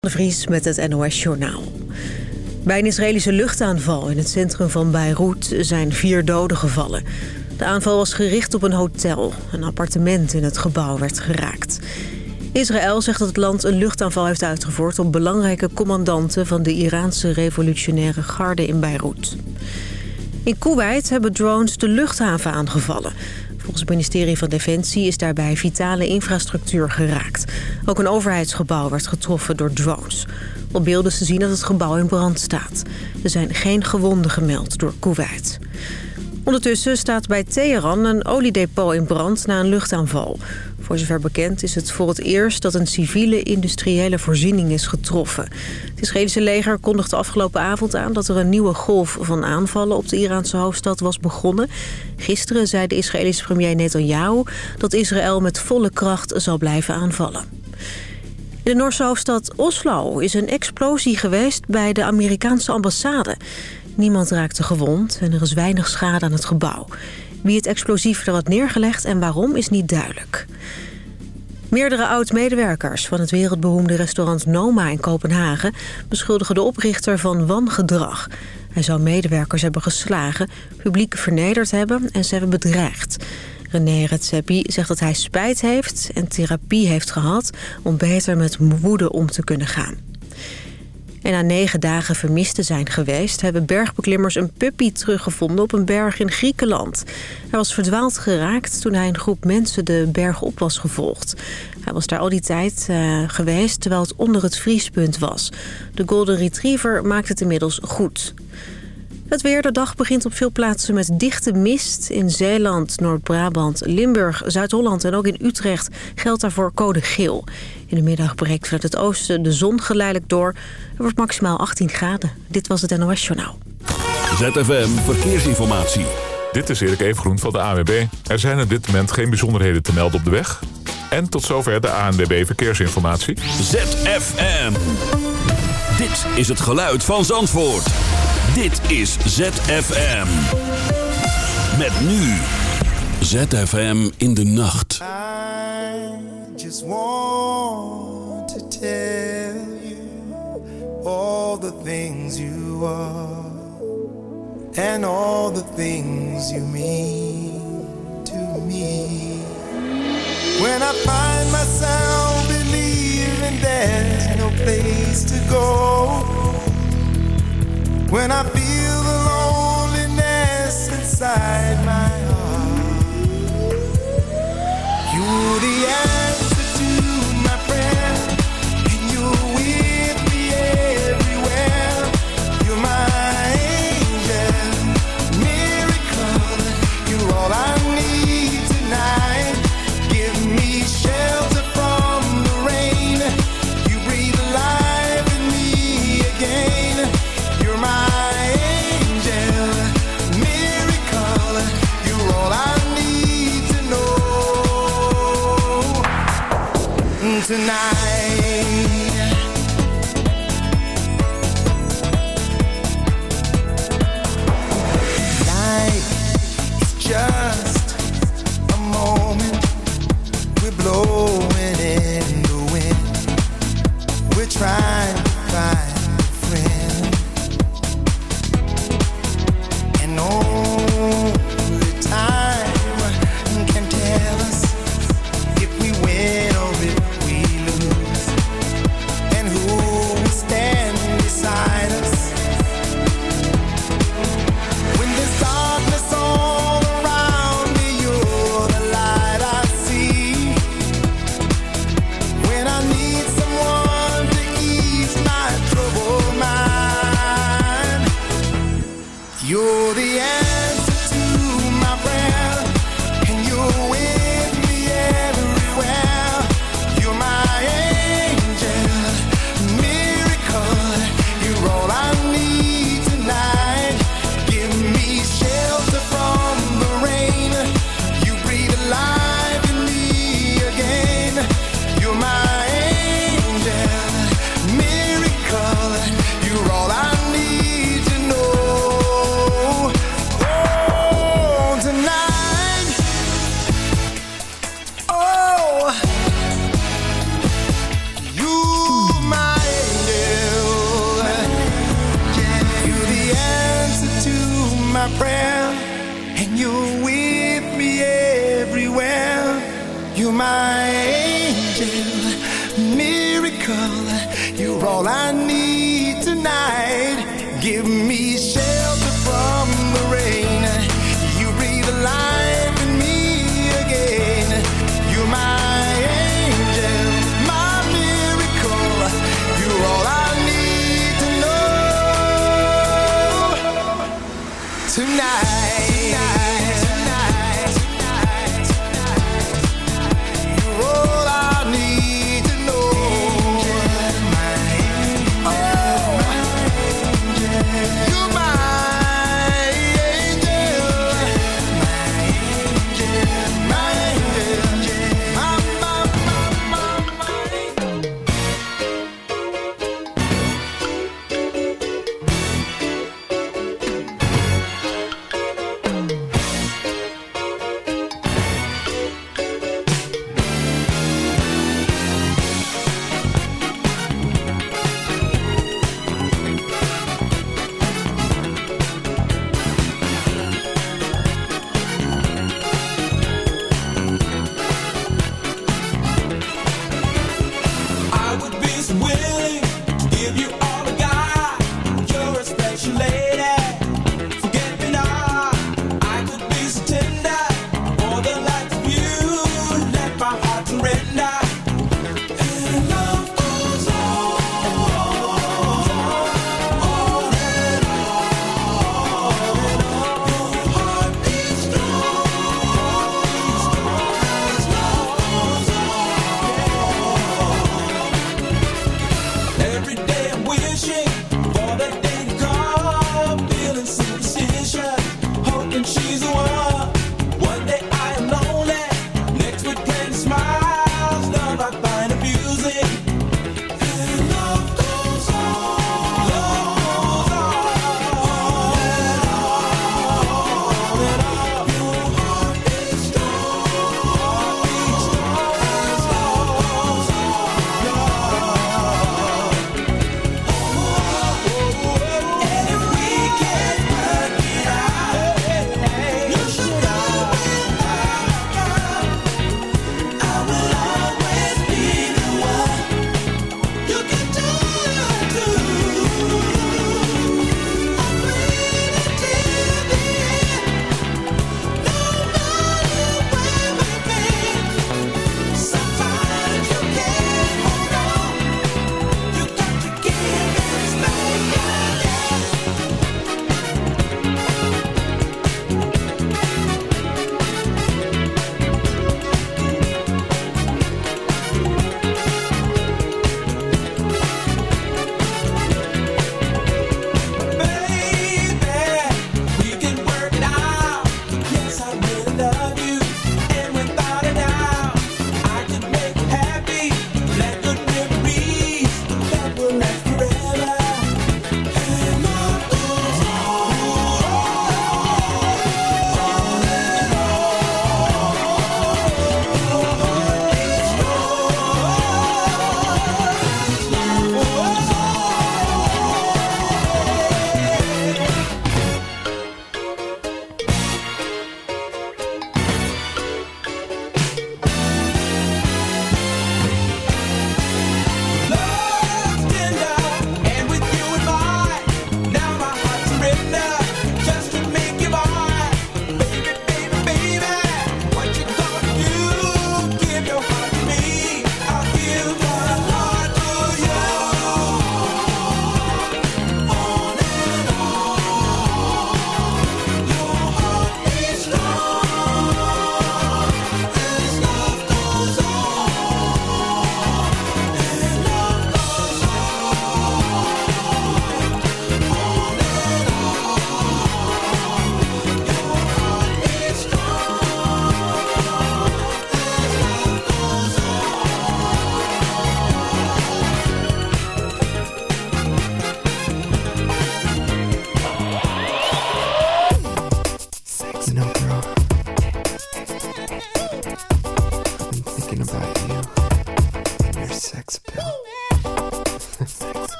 De Vries met het NOS-journaal. Bij een Israëlische luchtaanval in het centrum van Beirut zijn vier doden gevallen. De aanval was gericht op een hotel. Een appartement in het gebouw werd geraakt. Israël zegt dat het land een luchtaanval heeft uitgevoerd... op belangrijke commandanten van de Iraanse revolutionaire garde in Beirut. In Kuwait hebben drones de luchthaven aangevallen. Volgens het ministerie van Defensie is daarbij vitale infrastructuur geraakt. Ook een overheidsgebouw werd getroffen door drones. Op beelden is te zien dat het gebouw in brand staat. Er zijn geen gewonden gemeld door Kuwait. Ondertussen staat bij Teheran een oliedepot in brand na een luchtaanval. Voor zover bekend is het voor het eerst dat een civiele industriële voorziening is getroffen. Het Israëlische leger kondigde afgelopen avond aan dat er een nieuwe golf van aanvallen op de Iraanse hoofdstad was begonnen. Gisteren zei de Israëlische premier Netanyahu dat Israël met volle kracht zal blijven aanvallen. In de Noorse hoofdstad Oslo is een explosie geweest bij de Amerikaanse ambassade. Niemand raakte gewond en er is weinig schade aan het gebouw. Wie het explosief er had neergelegd en waarom is niet duidelijk. Meerdere oud-medewerkers van het wereldberoemde restaurant Noma in Kopenhagen... beschuldigen de oprichter van wangedrag. Hij zou medewerkers hebben geslagen, publiek vernederd hebben en ze hebben bedreigd. René Redzepi zegt dat hij spijt heeft en therapie heeft gehad... om beter met woede om te kunnen gaan. En na negen dagen vermist te zijn geweest... hebben bergbeklimmers een puppy teruggevonden op een berg in Griekenland. Hij was verdwaald geraakt toen hij een groep mensen de berg op was gevolgd. Hij was daar al die tijd uh, geweest terwijl het onder het vriespunt was. De Golden Retriever maakt het inmiddels goed. Het weer, de dag begint op veel plaatsen met dichte mist. In Zeeland, Noord-Brabant, Limburg, Zuid-Holland en ook in Utrecht geldt daarvoor code geel. In de middag breekt vanuit het oosten de zon geleidelijk door. Er wordt maximaal 18 graden. Dit was het NOS Journaal. ZFM Verkeersinformatie. Dit is Erik Evengroen van de ANWB. Er zijn op dit moment geen bijzonderheden te melden op de weg. En tot zover de ANWB Verkeersinformatie. ZFM. Dit is het geluid van Zandvoort. Dit is ZFM. Met nu. ZFM in de nacht. I just want to tell you all the things you are and all the things you mean to me. When I find myself believing there's no place to go. When I feel the loneliness inside my heart, you're the blowing in the wind. We're trying to find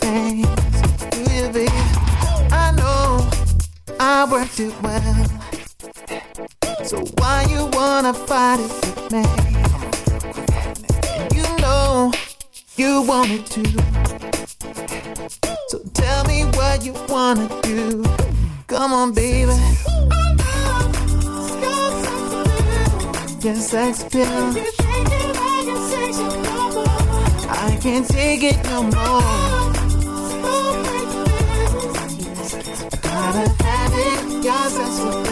things to you, babe. I know I worked it well. So why you wanna fight it with me? You know you want it too. So tell me what you wanna do. Come on, baby. Yes, sex pill. I can't take it no more. gotta have it, yes, that's what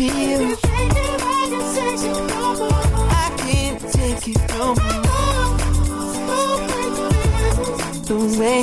feel. I can't take it no more. The way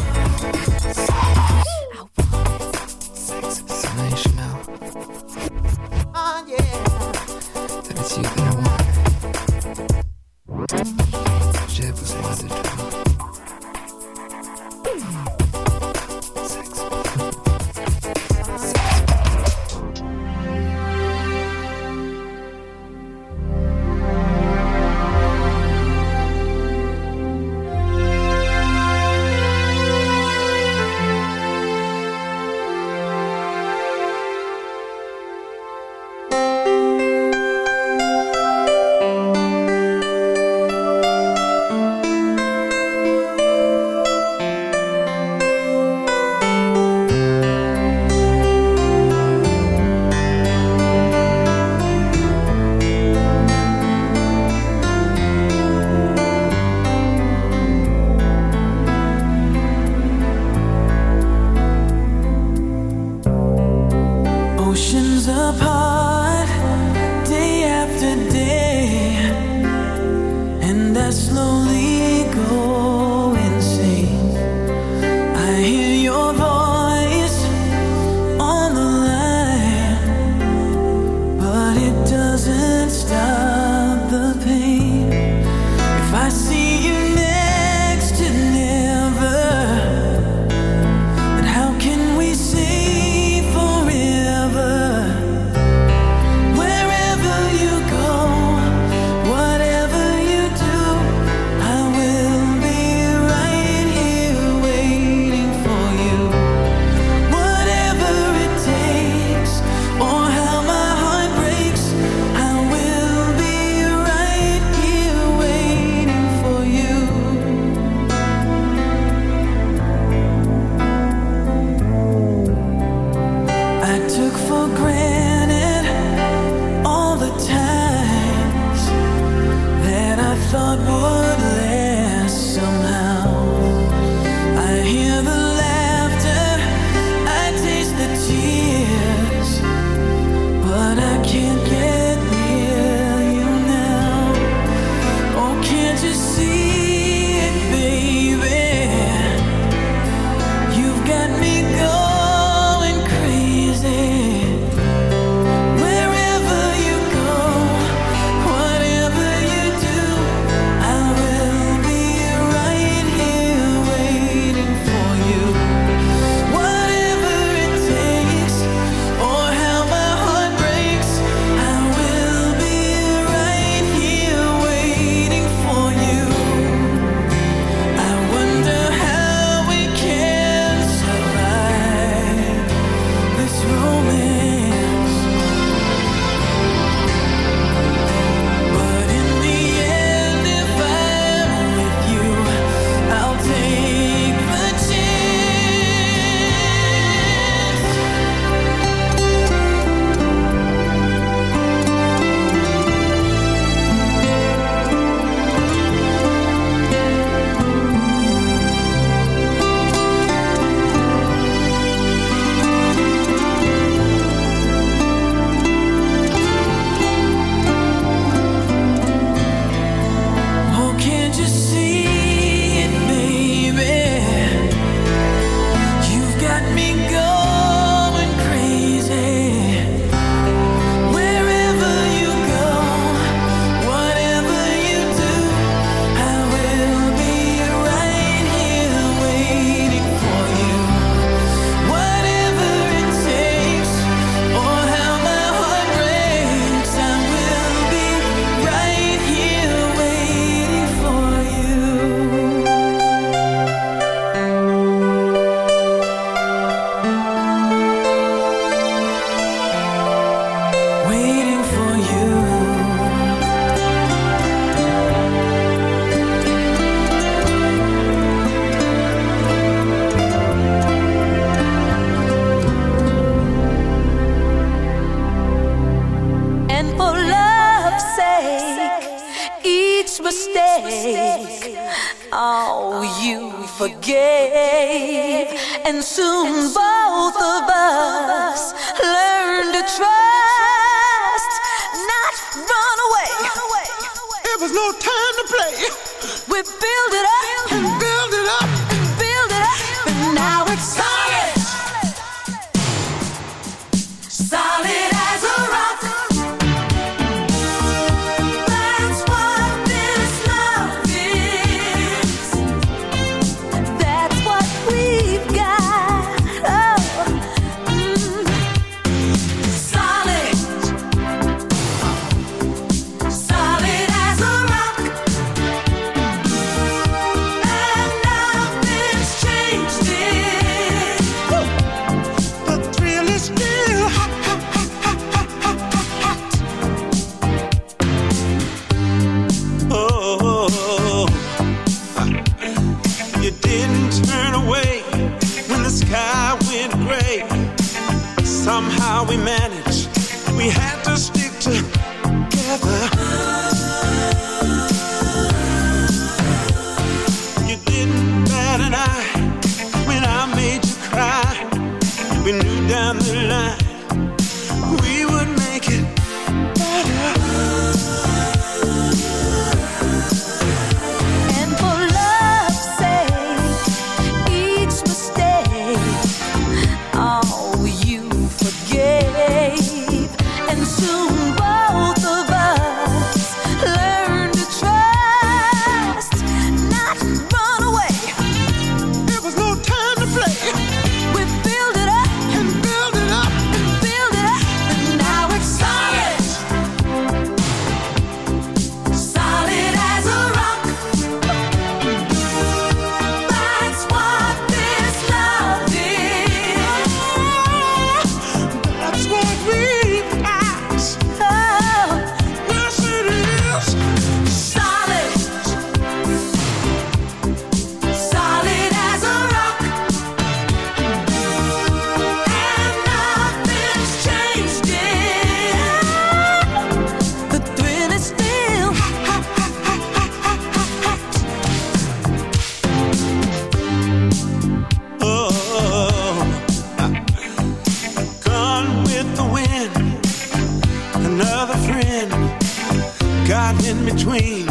got in between,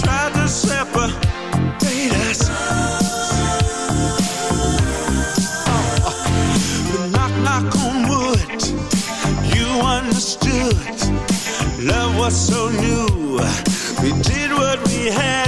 tried to separate us. Oh, but knock, knock on wood, you understood. Love was so new, we did what we had.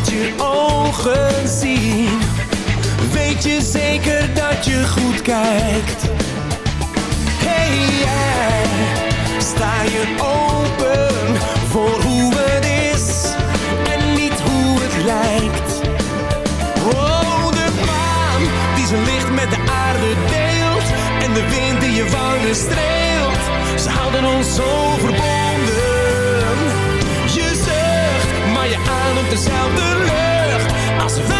Wat je ogen zien? Weet je zeker dat je goed kijkt? Hey jij, sta je open voor hoe het is en niet hoe het lijkt? Oh, de maan die zijn licht met de aarde deelt en de wind die je wangen streelt. Ze houden ons zo. Dezelfde lucht. Als wij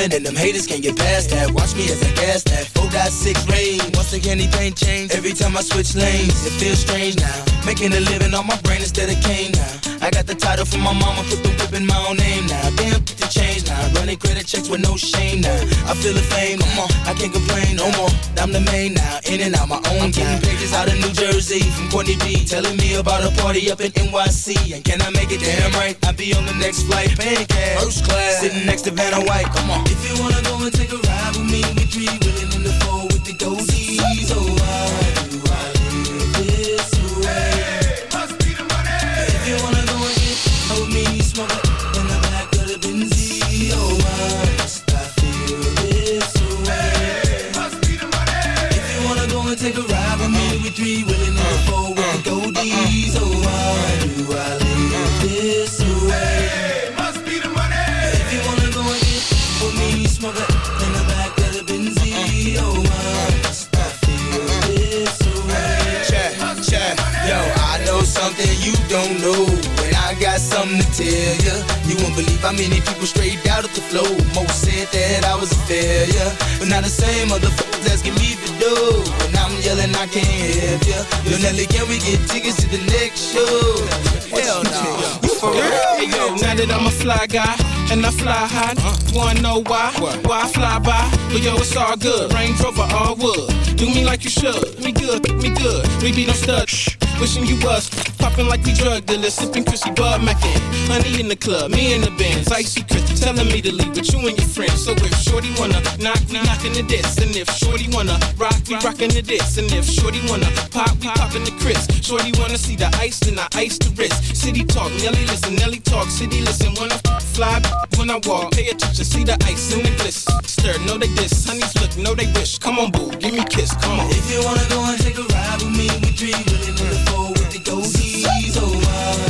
Limit and them haters can't get past that. Watch me as I gas that. 4.6 Range. Once again, anything change. Every time I switch lanes, it feels strange now. Making a living on my brain instead of cane now. I got the title from my mama, put the whip in my own name now. Damn. Running credit checks with no shame now. I feel the fame, come on, I can't complain no more. I'm the main now, in and out my own I'm getting pages out of New Jersey from Courtney B. Telling me about a party up in NYC. And can I make it damn right? I'll be on the next flight, paying cash. First class, sitting next to Vanna White. Come on. If you wanna go and take a ride fly high, wanna know why? Why I fly by? But yo, it's all good. Range Rover, all wood. Do me like you should. Me good, me good. We be no stud. Shh. Wishing you was popping like we drug dealers, sipping Chrissy Bud Mackin. Honey in the club, me in the bands, icy Chris telling me to leave with you and your friends. So if Shorty wanna knock, we knockin' the diss, and if Shorty wanna rock, we rockin' the diss, and if Shorty wanna pop, we poppin' the Chris. Shorty wanna see the ice, then I ice the wrist. City talk, Nelly listen, Nelly talk, city listen. Wanna fly when I walk, pay attention, see the ice in the bliss. Stir, know they diss, honeys look, know they wish. Come on, boo, give me kiss, come on. If you wanna go and take a ride with me, we three willing in the with the goldies. Oh, why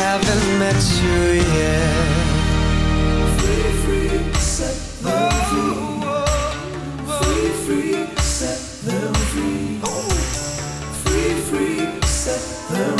Haven't met you yet. Free, free, set them free. Free, free, set them free. Free, free, set them free.